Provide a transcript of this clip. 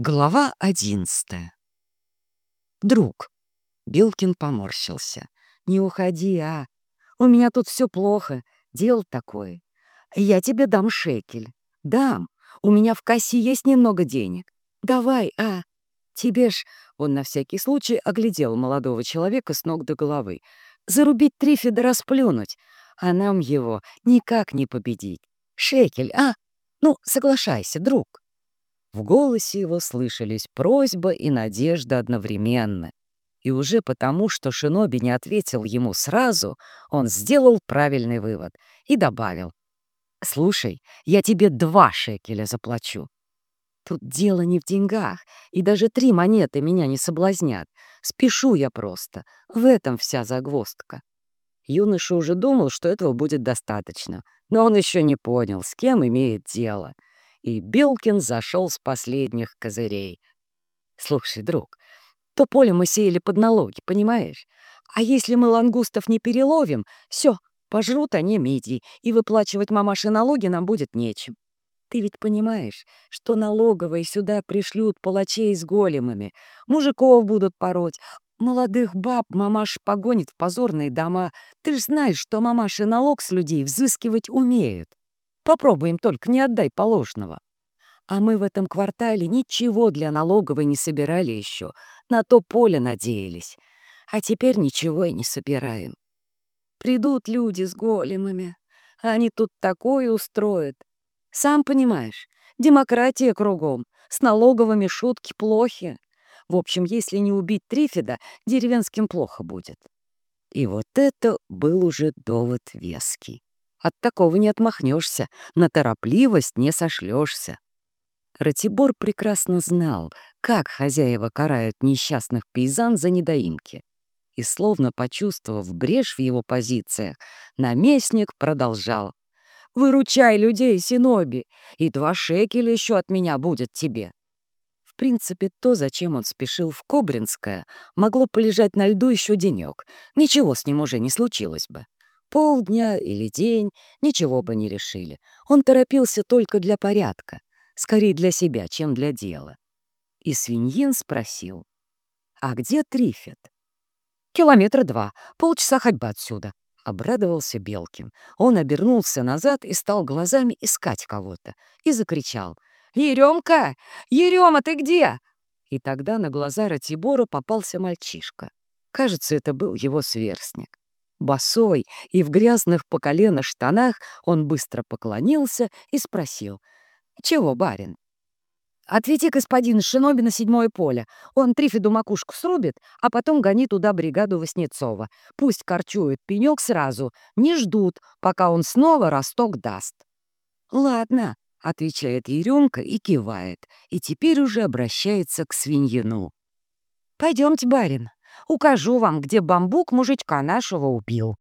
Глава одиннадцатая. «Друг!» — Билкин поморщился. «Не уходи, а! У меня тут все плохо, дело такое. Я тебе дам шекель. Дам. У меня в кассе есть немного денег. Давай, а! Тебе ж...» Он на всякий случай оглядел молодого человека с ног до головы. «Зарубить трифида расплюнуть, а нам его никак не победить. Шекель, а! Ну, соглашайся, друг!» В голосе его слышались просьба и надежда одновременно. И уже потому, что Шиноби не ответил ему сразу, он сделал правильный вывод и добавил. «Слушай, я тебе два шекеля заплачу». Тут дело не в деньгах, и даже три монеты меня не соблазнят. Спешу я просто. В этом вся загвоздка. Юноша уже думал, что этого будет достаточно, но он еще не понял, с кем имеет дело — и Белкин зашел с последних козырей. «Слушай, друг, то поле мы сеяли под налоги, понимаешь? А если мы лангустов не переловим, все, пожрут они мидии, и выплачивать мамаши налоги нам будет нечем. Ты ведь понимаешь, что налоговые сюда пришлют палачей с големами, мужиков будут пороть, молодых баб мамаш погонит в позорные дома. Ты ж знаешь, что мамаши налог с людей взыскивать умеют. Попробуем только, не отдай положенного. А мы в этом квартале ничего для налоговой не собирали еще, на то поле надеялись. А теперь ничего и не собираем. Придут люди с големами, они тут такое устроят. Сам понимаешь, демократия кругом, с налоговыми шутки плохи. В общем, если не убить Трифида, деревенским плохо будет. И вот это был уже довод веский. От такого не отмахнешься, на торопливость не сошлешься. Ратибор прекрасно знал, как хозяева карают несчастных пейзан за недоимки. И, словно почувствовав брешь в его позициях, наместник продолжал. «Выручай людей, Синоби, и два шекеля еще от меня будет тебе». В принципе, то, зачем он спешил в Кобринское, могло полежать на льду еще денек. Ничего с ним уже не случилось бы. Полдня или день, ничего бы не решили. Он торопился только для порядка, скорее для себя, чем для дела. И свиньин спросил, «А где Трифет?» «Километра два, полчаса ходьбы отсюда», — обрадовался Белкин. Он обернулся назад и стал глазами искать кого-то и закричал, «Еремка! Ерема, ты где?» И тогда на глаза Ратибора попался мальчишка. Кажется, это был его сверстник. Босой и в грязных по колено штанах он быстро поклонился и спросил. «Чего, барин?» «Отведи господин Шиноби на седьмое поле. Он Трифиду макушку срубит, а потом гони туда бригаду Васнецова. Пусть корчуют пенек сразу, не ждут, пока он снова росток даст». «Ладно», — отвечает Еремка и кивает, и теперь уже обращается к свиньину. «Пойдемте, барин, Укажу вам, где бамбук мужичка нашего убил».